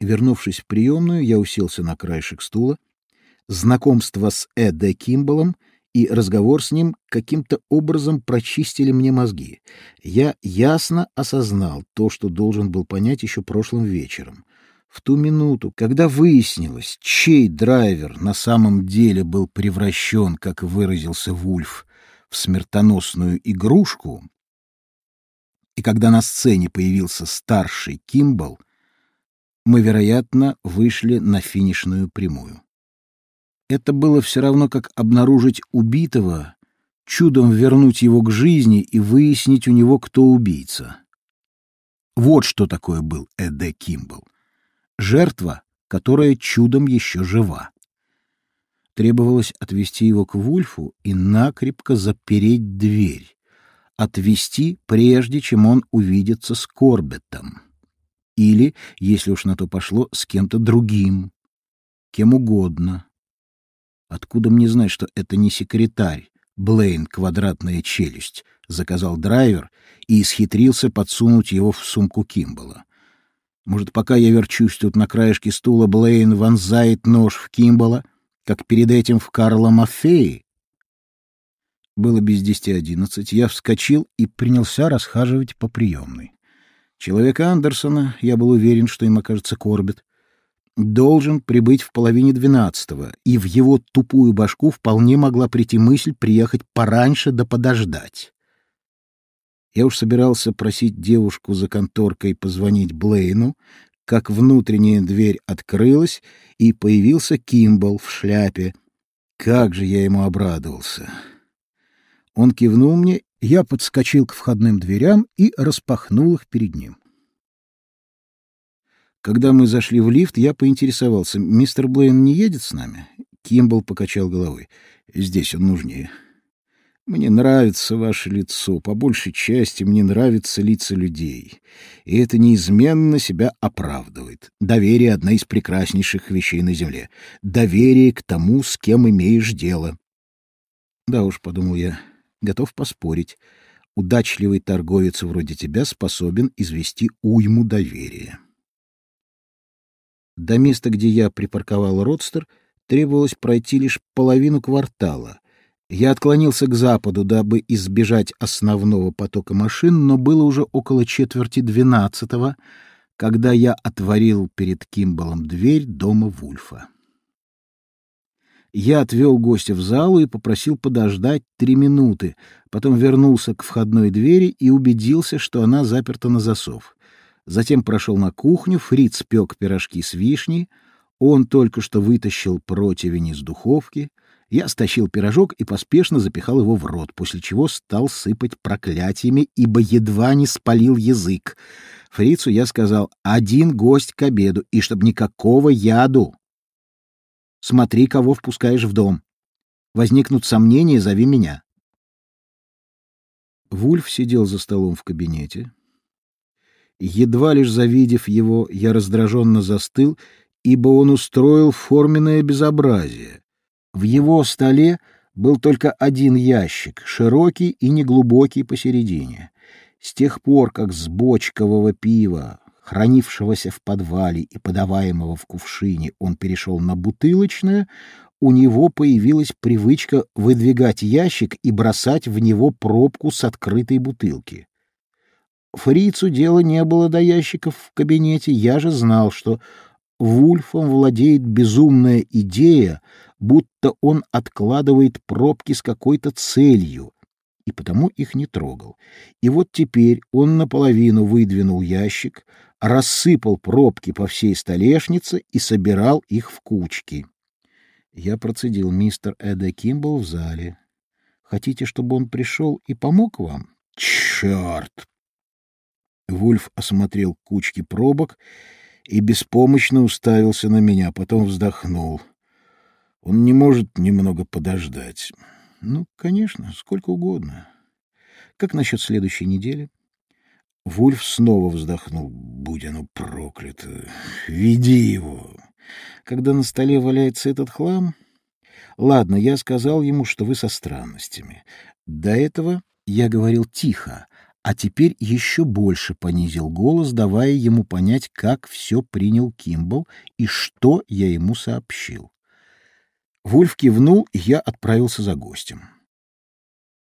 Вернувшись в приемную, я уселся на краешек стула. Знакомство с Эдде Кимбалом и разговор с ним каким-то образом прочистили мне мозги. Я ясно осознал то, что должен был понять еще прошлым вечером. В ту минуту, когда выяснилось, чей драйвер на самом деле был превращен, как выразился Вульф, в смертоносную игрушку, и когда на сцене появился старший Кимбал, мы, вероятно, вышли на финишную прямую. Это было все равно, как обнаружить убитого, чудом вернуть его к жизни и выяснить у него, кто убийца. Вот что такое был Эдде Кимбл. Жертва, которая чудом еще жива. Требовалось отвести его к Вульфу и накрепко запереть дверь. Отвести, прежде чем он увидится с Корбеттом. Или, если уж на то пошло, с кем-то другим. Кем угодно. Откуда мне знать, что это не секретарь, Блейн, квадратная челюсть, заказал драйвер и исхитрился подсунуть его в сумку Кимбала. Может, пока я верчусь тут на краешке стула, Блейн вонзает нож в Кимбала, как перед этим в Карла Маффеи? Было без десяти одиннадцать, я вскочил и принялся расхаживать по приемной. Человека Андерсона, я был уверен, что им окажется Корбет, должен прибыть в половине двенадцатого, и в его тупую башку вполне могла прийти мысль приехать пораньше да подождать. Я уж собирался просить девушку за конторкой позвонить Блейну, как внутренняя дверь открылась, и появился Кимбл в шляпе. Как же я ему обрадовался! Он кивнул мне, я подскочил к входным дверям и распахнул их перед ним. Когда мы зашли в лифт, я поинтересовался, мистер Блейн не едет с нами? Кимбл покачал головой. Здесь он нужнее. Мне нравится ваше лицо, по большей части мне нравятся лица людей. И это неизменно себя оправдывает. Доверие — одна из прекраснейших вещей на земле. Доверие к тому, с кем имеешь дело. Да уж, — подумал я, — готов поспорить. Удачливый торговец вроде тебя способен извести уйму доверия. До места, где я припарковал родстер, требовалось пройти лишь половину квартала. Я отклонился к западу, дабы избежать основного потока машин, но было уже около четверти двенадцатого, когда я отворил перед Кимбалом дверь дома Вульфа. Я отвел гостя в залу и попросил подождать три минуты, потом вернулся к входной двери и убедился, что она заперта на засов. Затем прошел на кухню, Фриц пек пирожки с вишней, он только что вытащил противень из духовки. Я стащил пирожок и поспешно запихал его в рот, после чего стал сыпать проклятиями, ибо едва не спалил язык. Фрицу я сказал «один гость к обеду, и чтоб никакого яду. Смотри, кого впускаешь в дом. Возникнут сомнения, зови меня». Вульф сидел за столом в кабинете, Едва лишь завидев его, я раздраженно застыл, ибо он устроил форменное безобразие. В его столе был только один ящик, широкий и неглубокий посередине. С тех пор, как с бочкового пива, хранившегося в подвале и подаваемого в кувшине, он перешел на бутылочное, у него появилась привычка выдвигать ящик и бросать в него пробку с открытой бутылки. Фрицу дела не было до ящиков в кабинете, я же знал, что Вульфом владеет безумная идея, будто он откладывает пробки с какой-то целью, и потому их не трогал. И вот теперь он наполовину выдвинул ящик, рассыпал пробки по всей столешнице и собирал их в кучки. Я процедил мистер Эда Кимбл в зале. Хотите, чтобы он пришел и помог вам? Черт! Вульф осмотрел кучки пробок и беспомощно уставился на меня, потом вздохнул. Он не может немного подождать. Ну, конечно, сколько угодно. Как насчет следующей недели? Вульф снова вздохнул. Будь оно проклято. Веди его. Когда на столе валяется этот хлам... Ладно, я сказал ему, что вы со странностями. До этого я говорил тихо, а теперь еще больше понизил голос, давая ему понять, как все принял Кимбл и что я ему сообщил. Вульф кивнул, и я отправился за гостем.